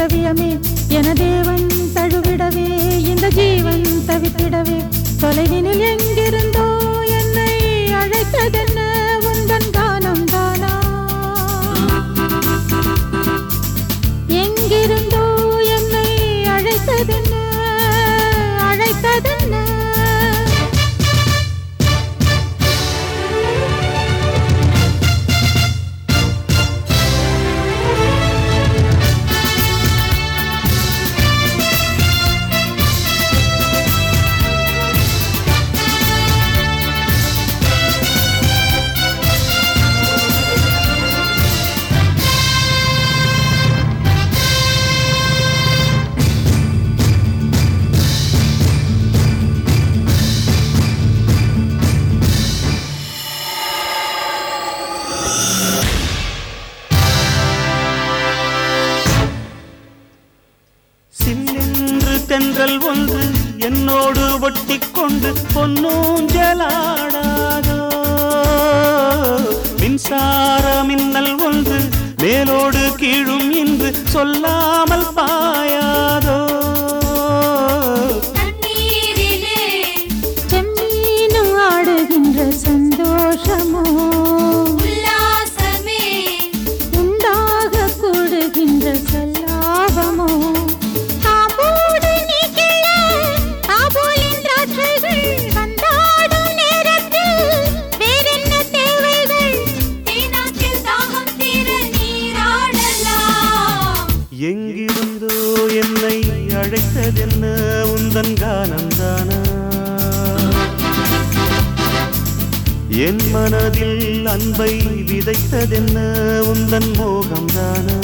திரவியமே என தேவன் தழுவிடவே இந்த ஜீவன் தவித்திடவே. தொலைவினில் எங்கிருந்தோ தென்றல் ஒன்று என்னோடு ஒட்டி கொண்டு பொன்னூஞ்சலாடாதோ. மின்சார மின்னல் ஒன்று மேலோடு கீழும் இன்று சொல்லாமல் பாயாதோ. ஆடுகின்ற சந்தோஷமோ. எங்கிருந்தோ என்னை அழைத்ததென்ன? உந்தன் கானந்தானா? என் மனதில் அன்பை விதைத்ததென்ன? உந்தன் மோகம்தானா?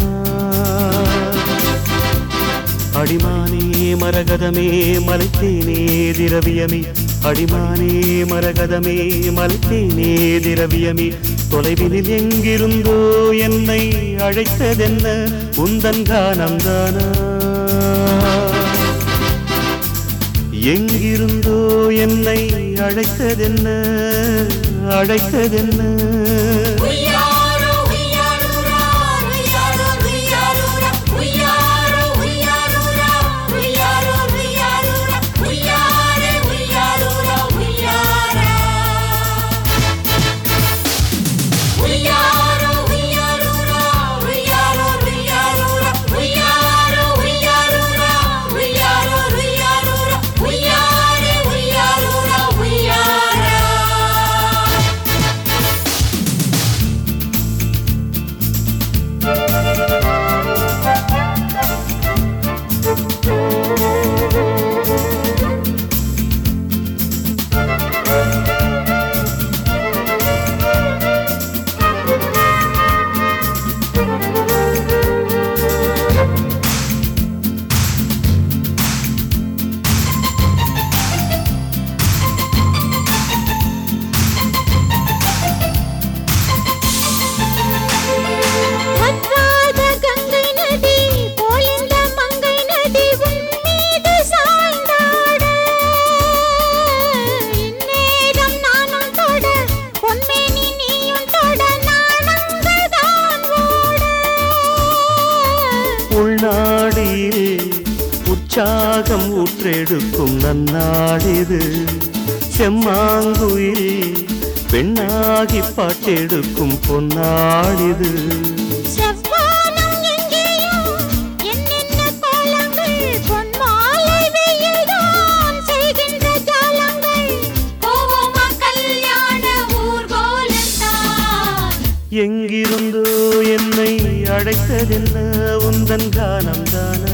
அடிமானே மரகதமே மலைத்தேனே திரவியமே அடிமானே மரகதமே மலைத்தேனே திரவியமே தொலைவினில் எங்கிருந்தோ என்னை அழைத்ததென்ன? உந்தன் கானம்தானா? எங்கிருந்தோ என்னை அழைத்ததென்ன? அழைத்ததென்ன? உள்நாடியில் உற்சாகம் ஊற்றெடுக்கும் நன்னாடிது. செம்மாங்குயில் பெண்ணாகி பாட்டெடுக்கும் பொன்னாடிது. எங்கிருந்தோ என்னை அழைத்ததென்ன உந்தன் கானம்தானா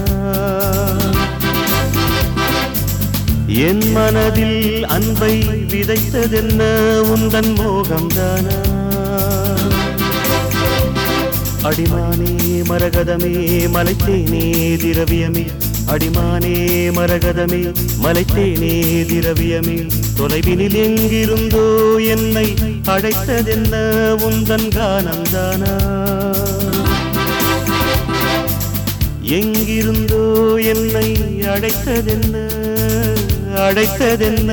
என் மனதில் அன்பை விதைத்ததென்ன? உந்தன் மோகம்தானா அடிமானே மரகதமே மலைத்தேனே திரவியமே. அடிமானே மரகதமே மலைத்தேனே திரவியமே. தொலைவினில் எங்கிருந்தோ என்னை அழைத்ததென்ன உந்தன் கானம்தானா எங்கிருந்தோ என்னை அழைத்ததென்ன அழைத்ததென்ன